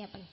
Iya, Pak.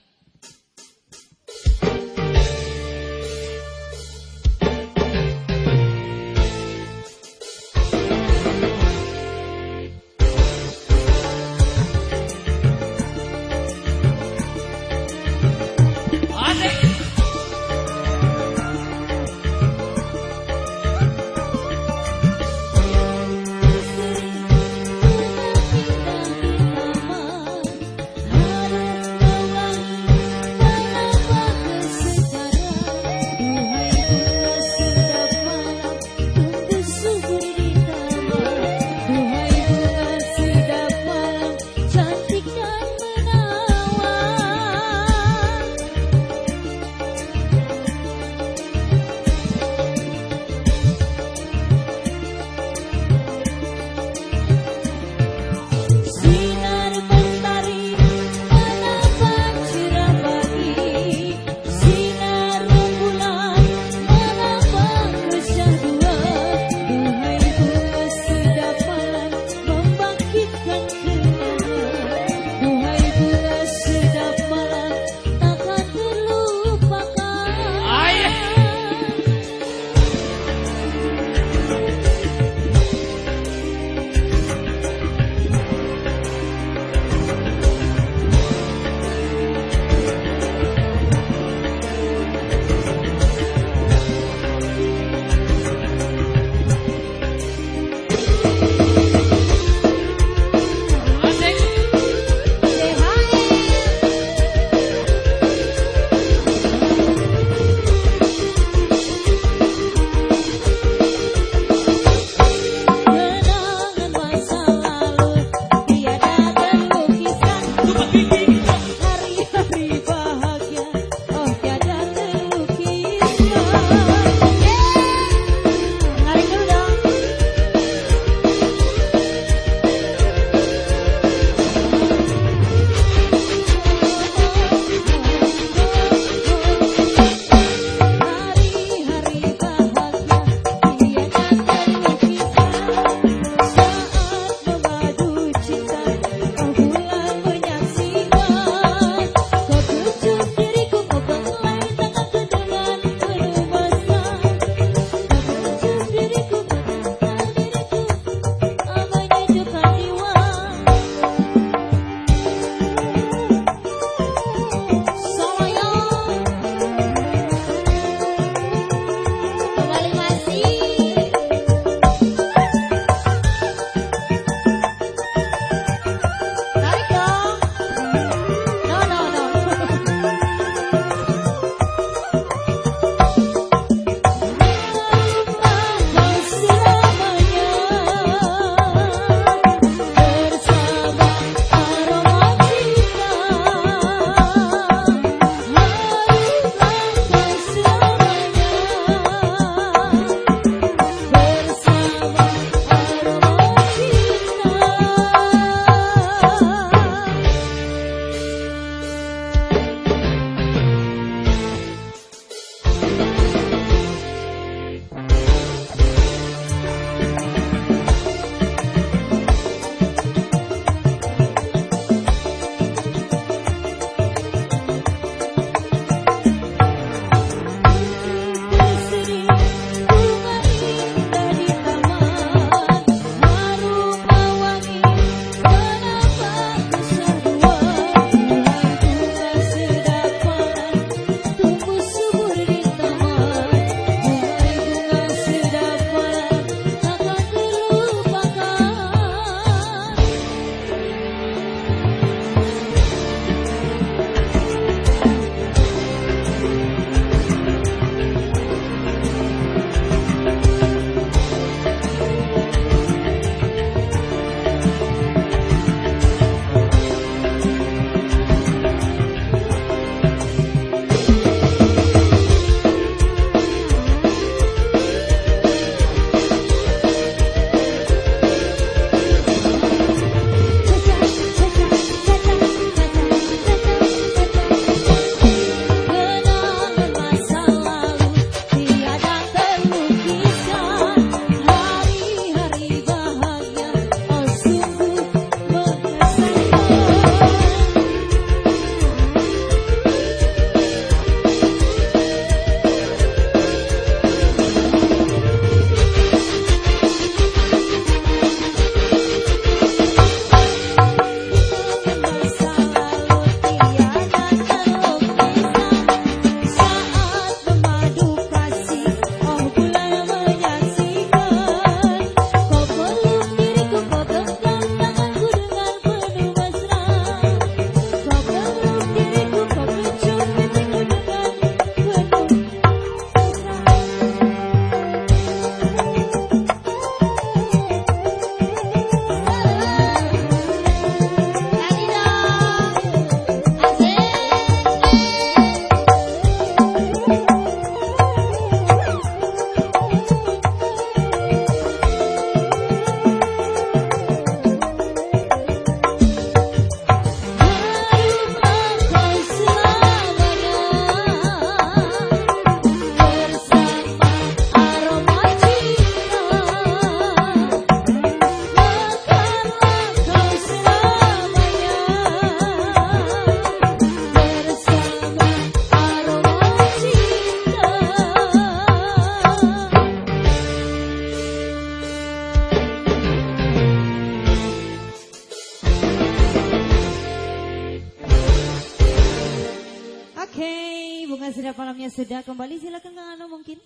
Sudah malamnya sudah kembali silakan Kang Ano mungkin.